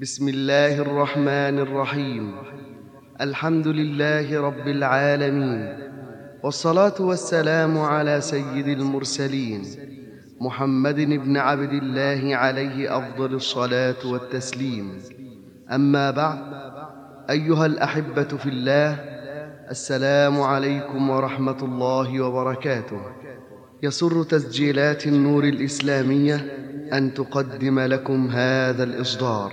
بسم الله الرحمن الرحيم. الحمد لله رب العالمين. والصلاة والسلام على سيد المرسلين. محمد بن عبد الله عليه أفضل الصلاة والتسليم. أما بعد أيها الأحبة في الله السلام عليكم ورحمة الله وبركاته. يسر تسجيلات النور الإسلامية أن تقدم لكم هذا الإصدار.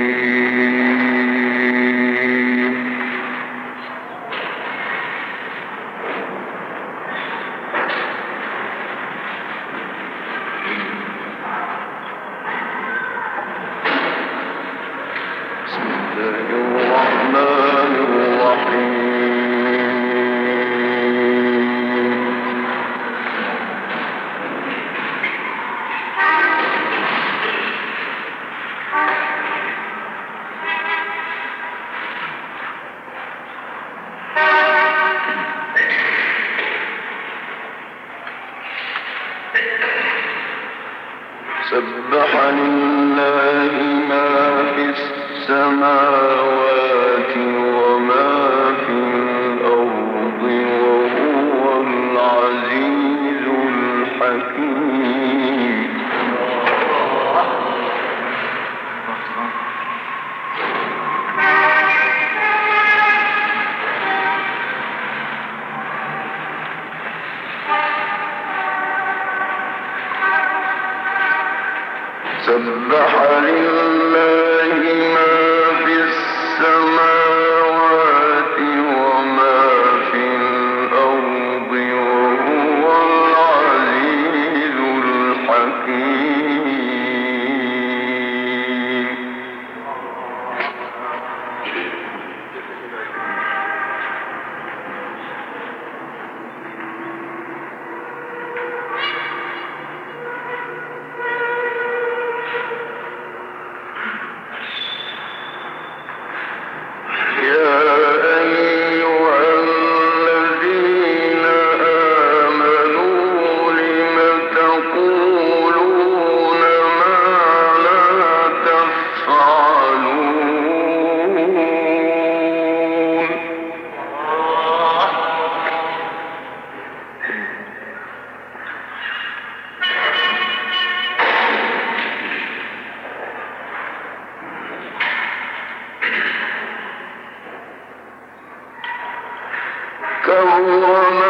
كبر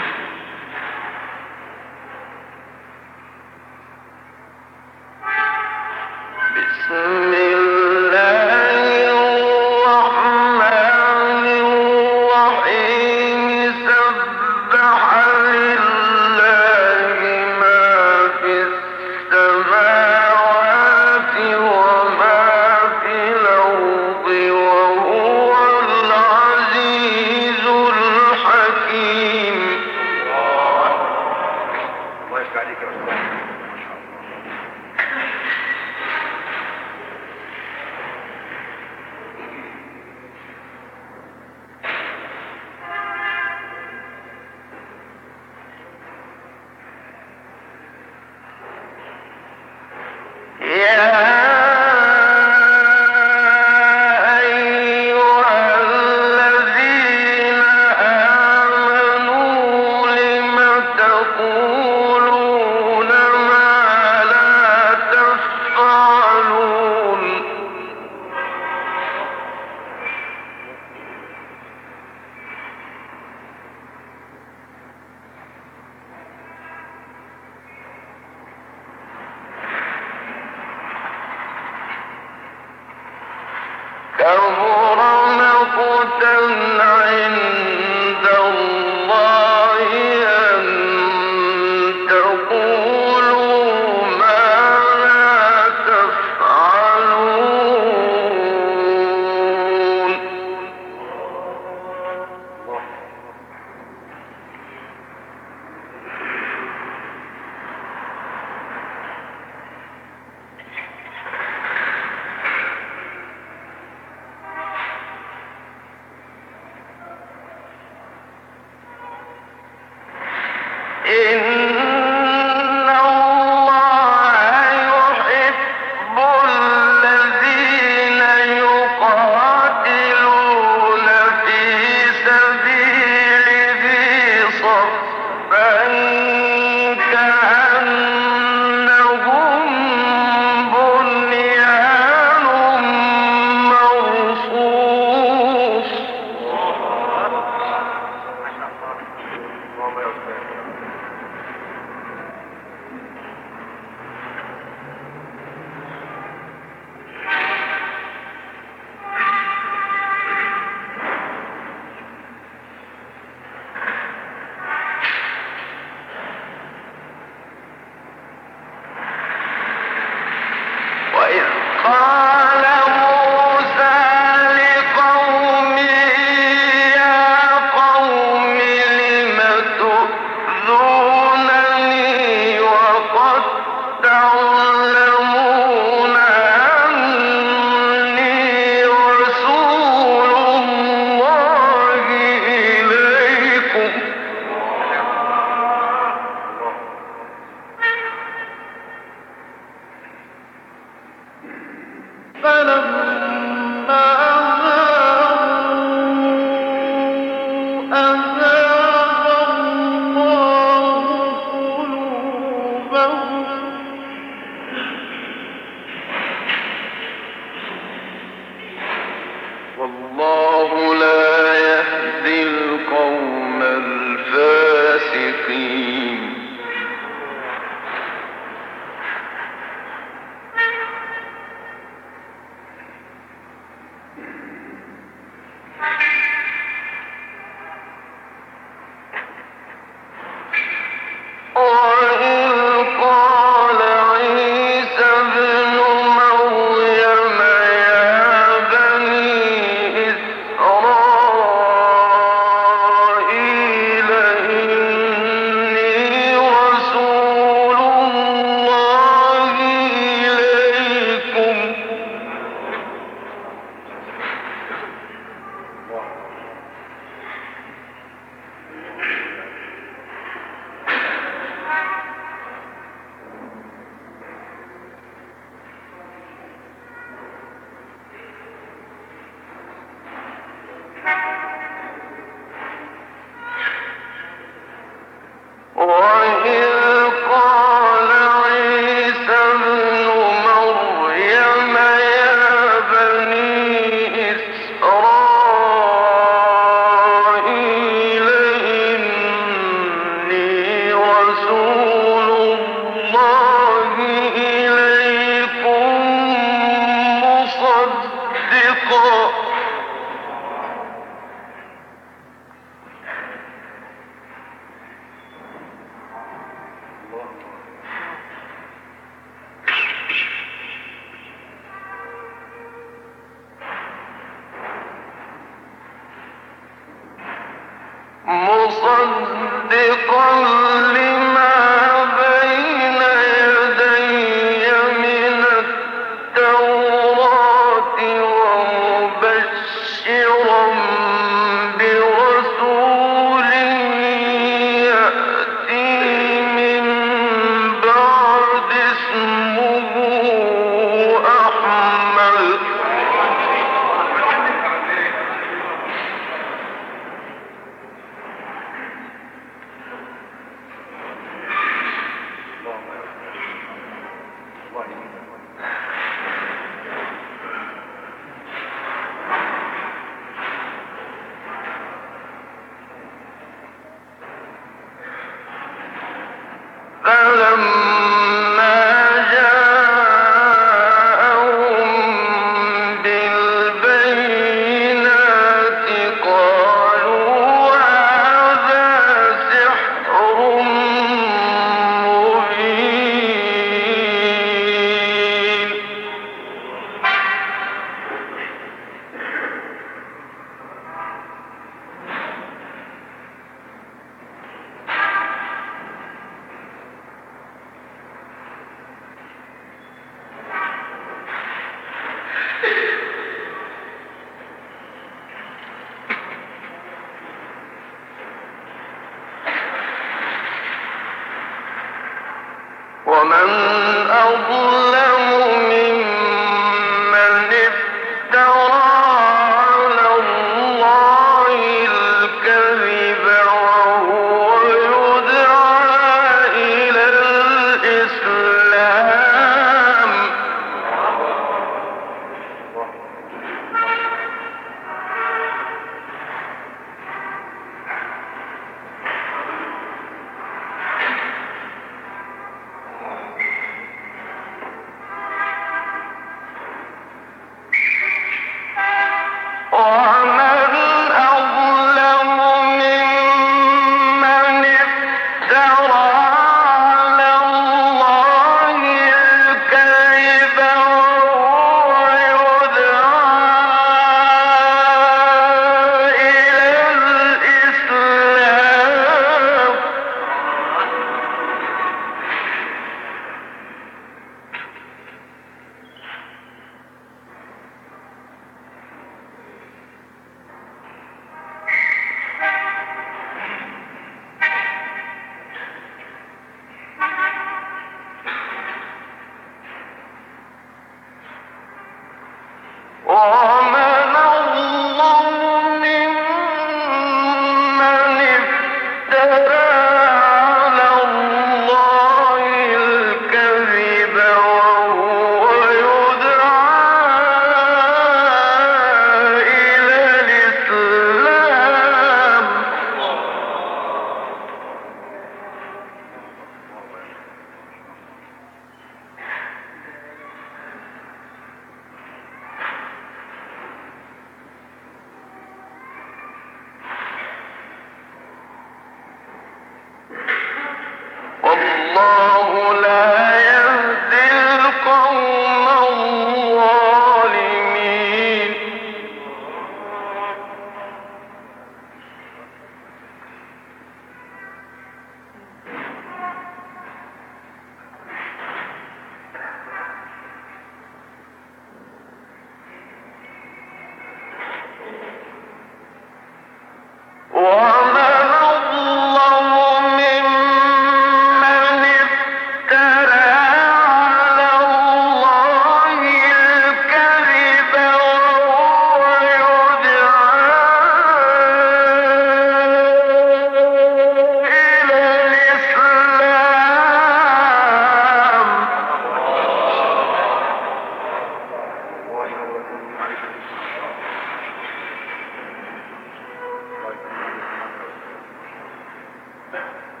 Amen.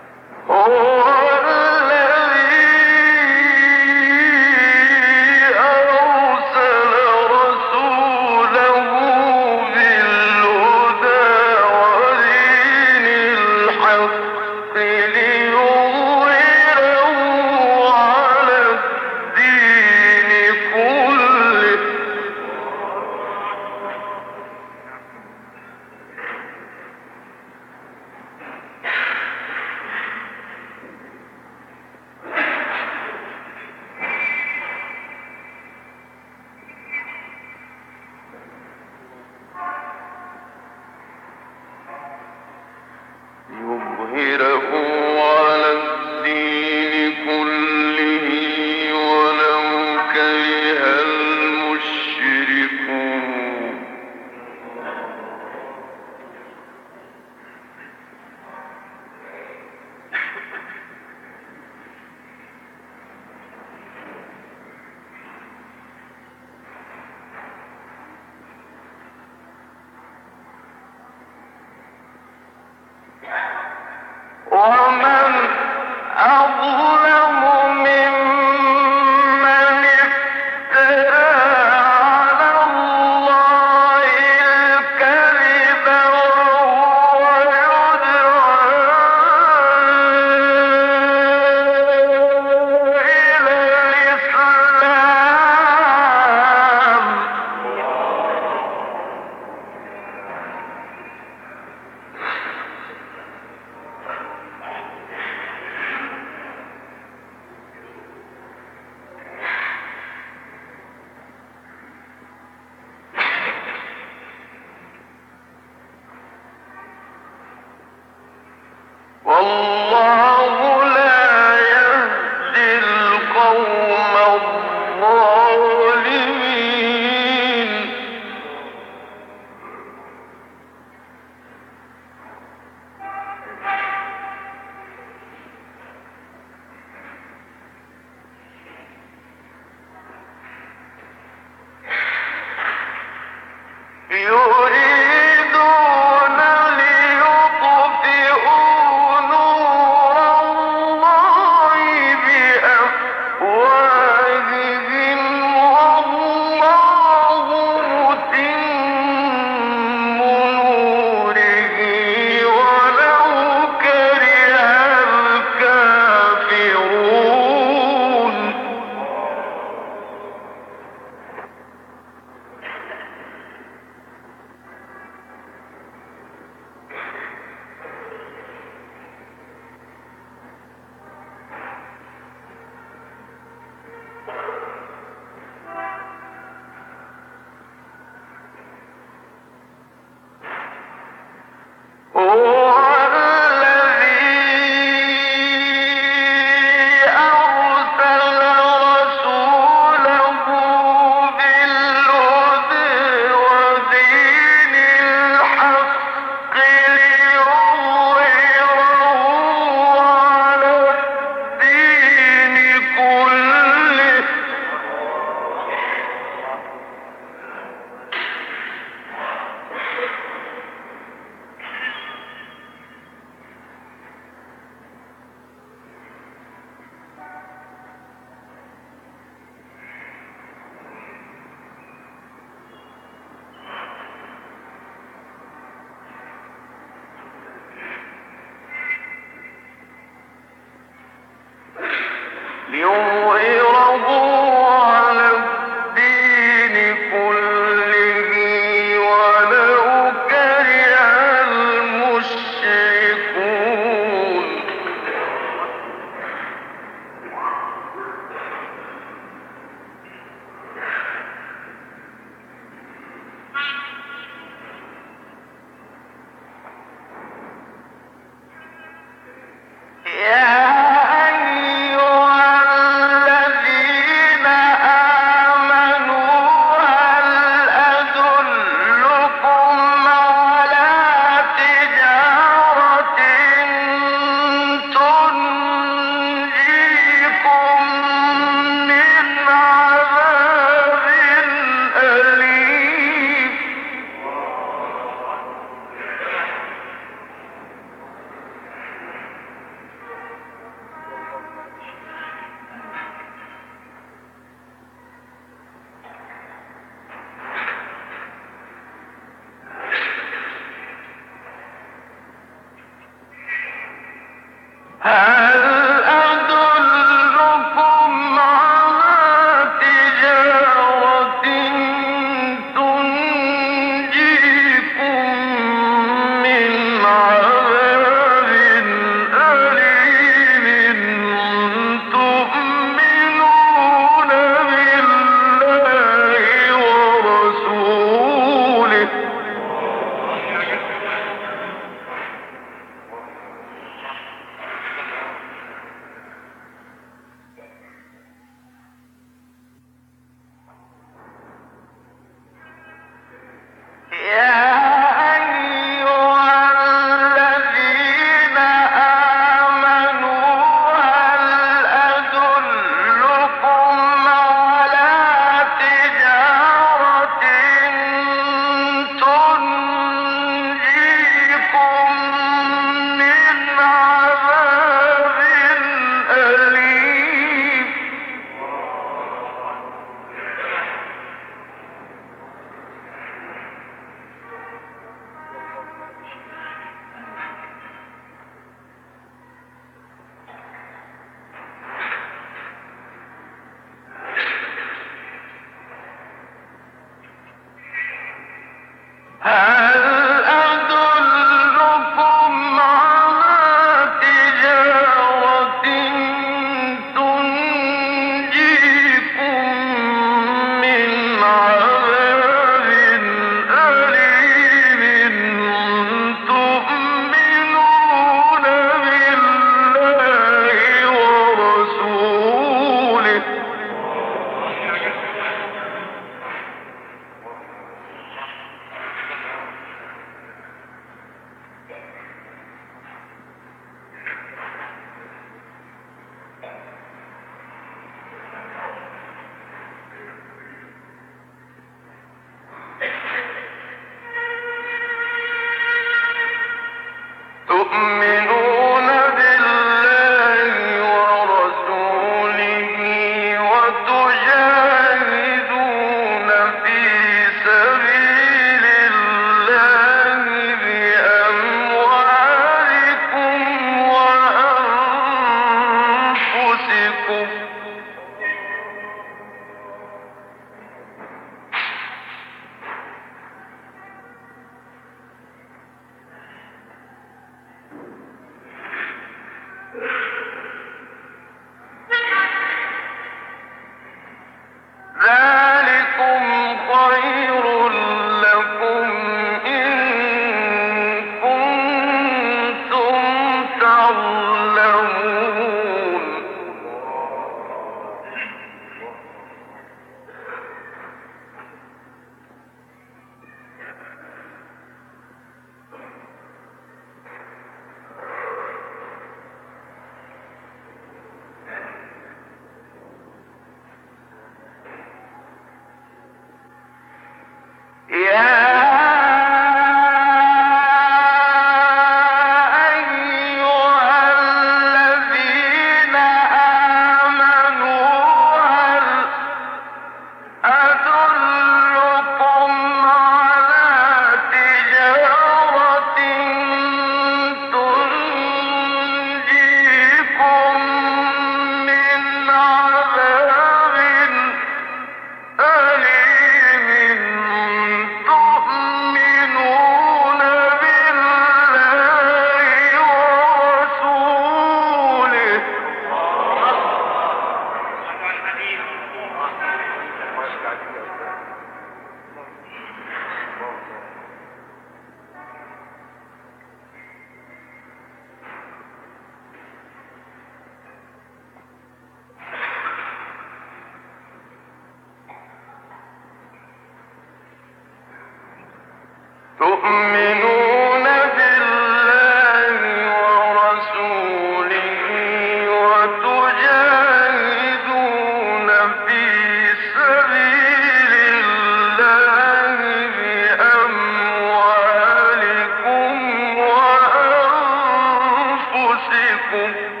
أنفسكم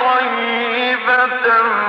طيبة.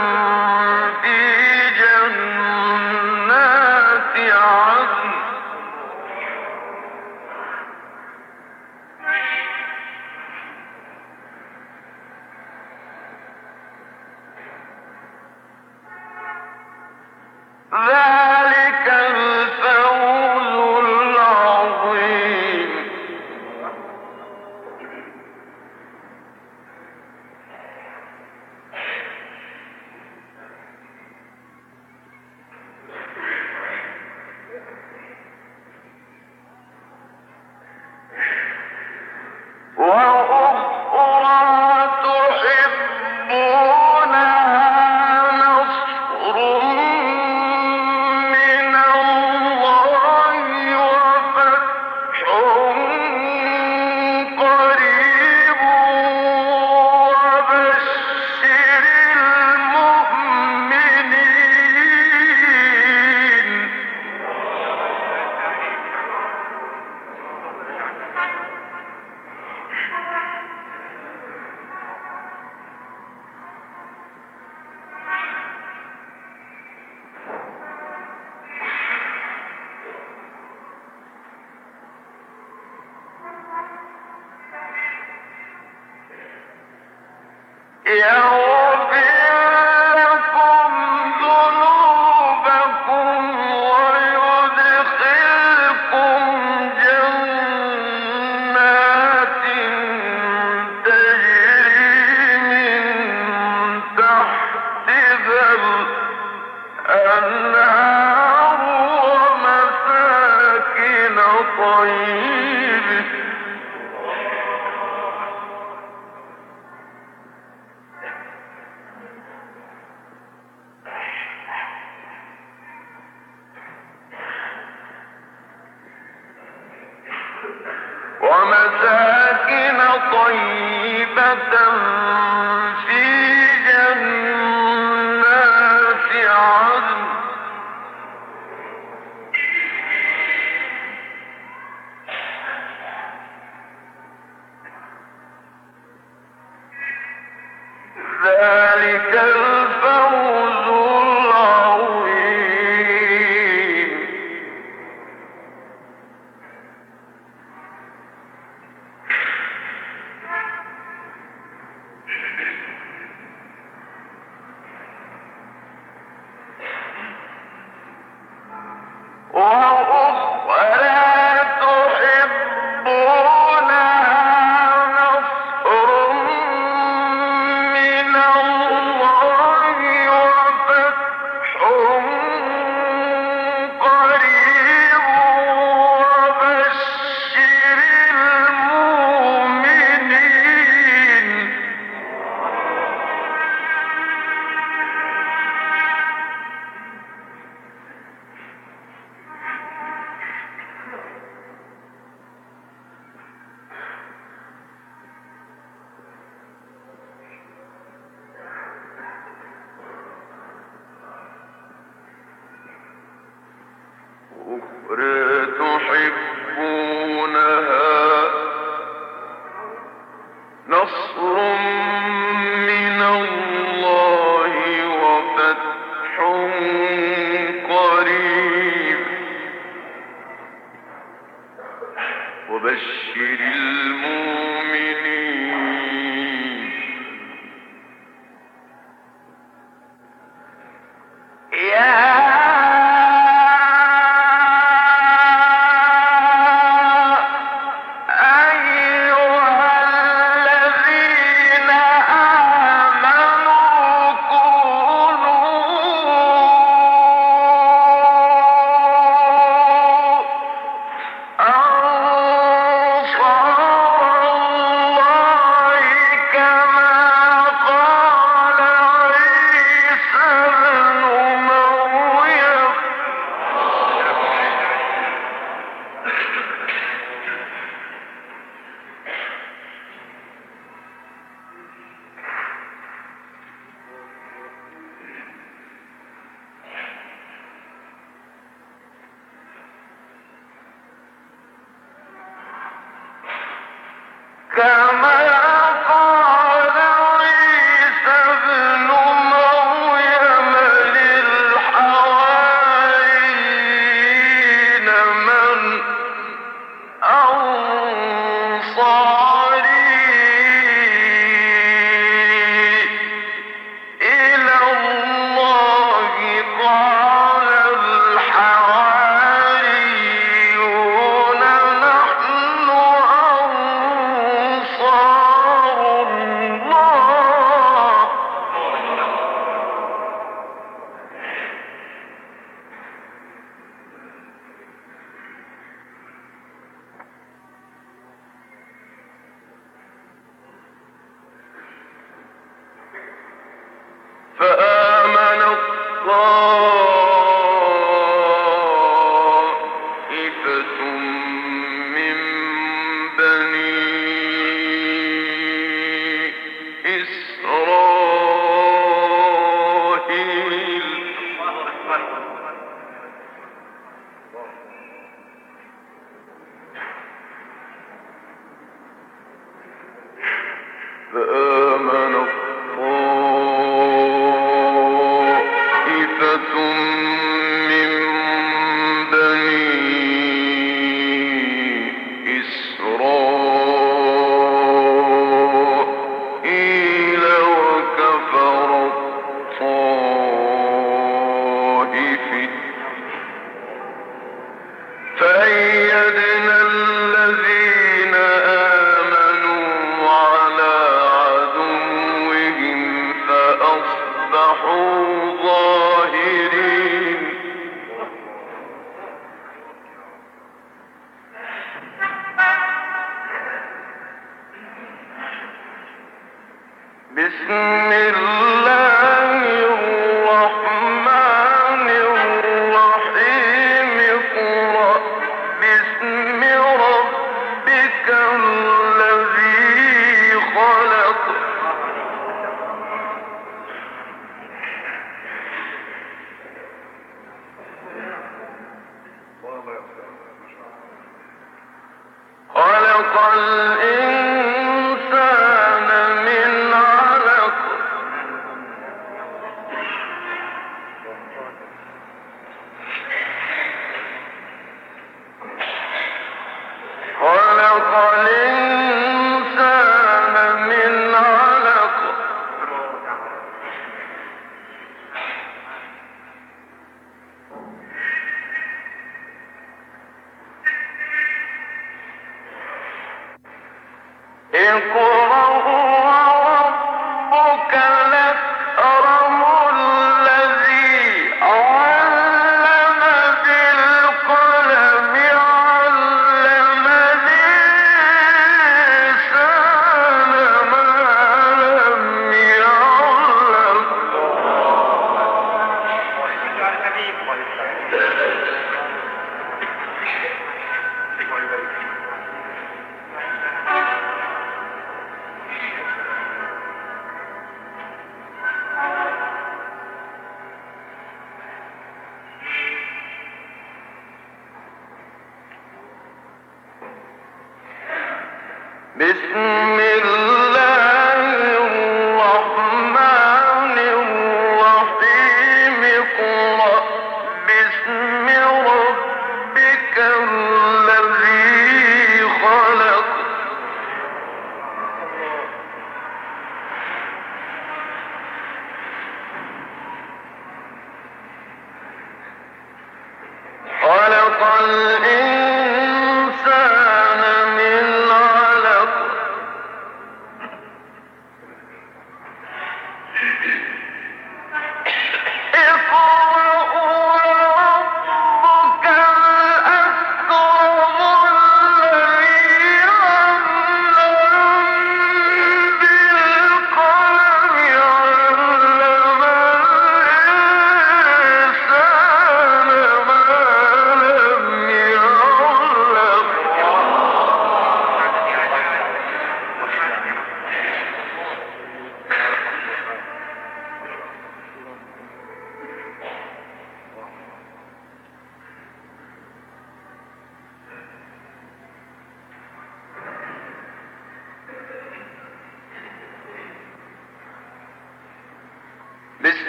بسم الله.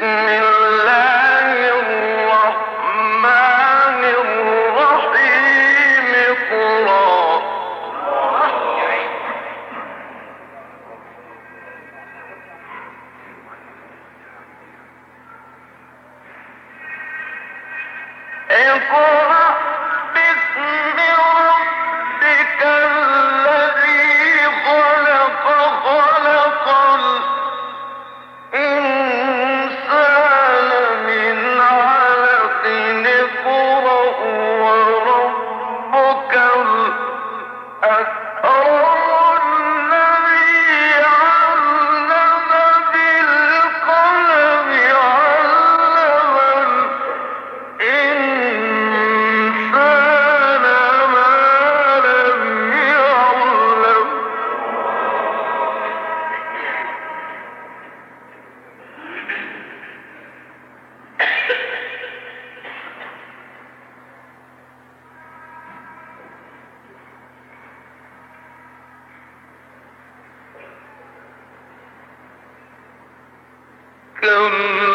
بسم كلا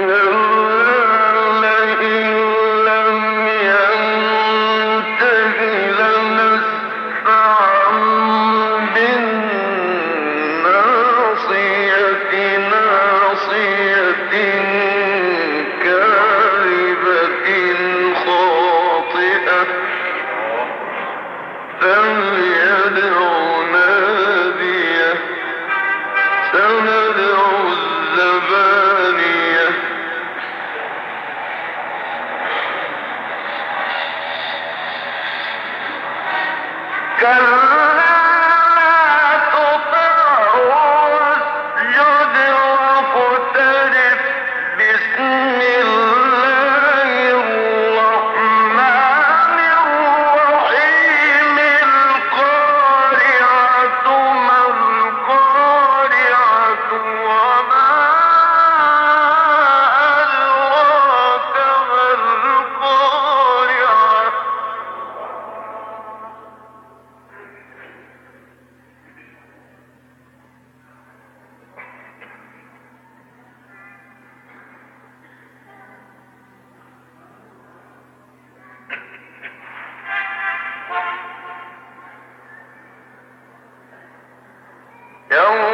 no. Don't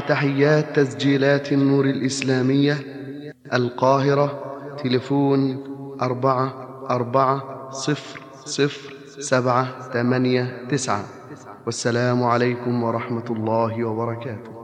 تحيات تسجيلات النور الإسلامية القاهرة تلفون أربعة أربعة صفر صفر سبعة ثمانية تسعة. والسلام عليكم ورحمة الله وبركاته.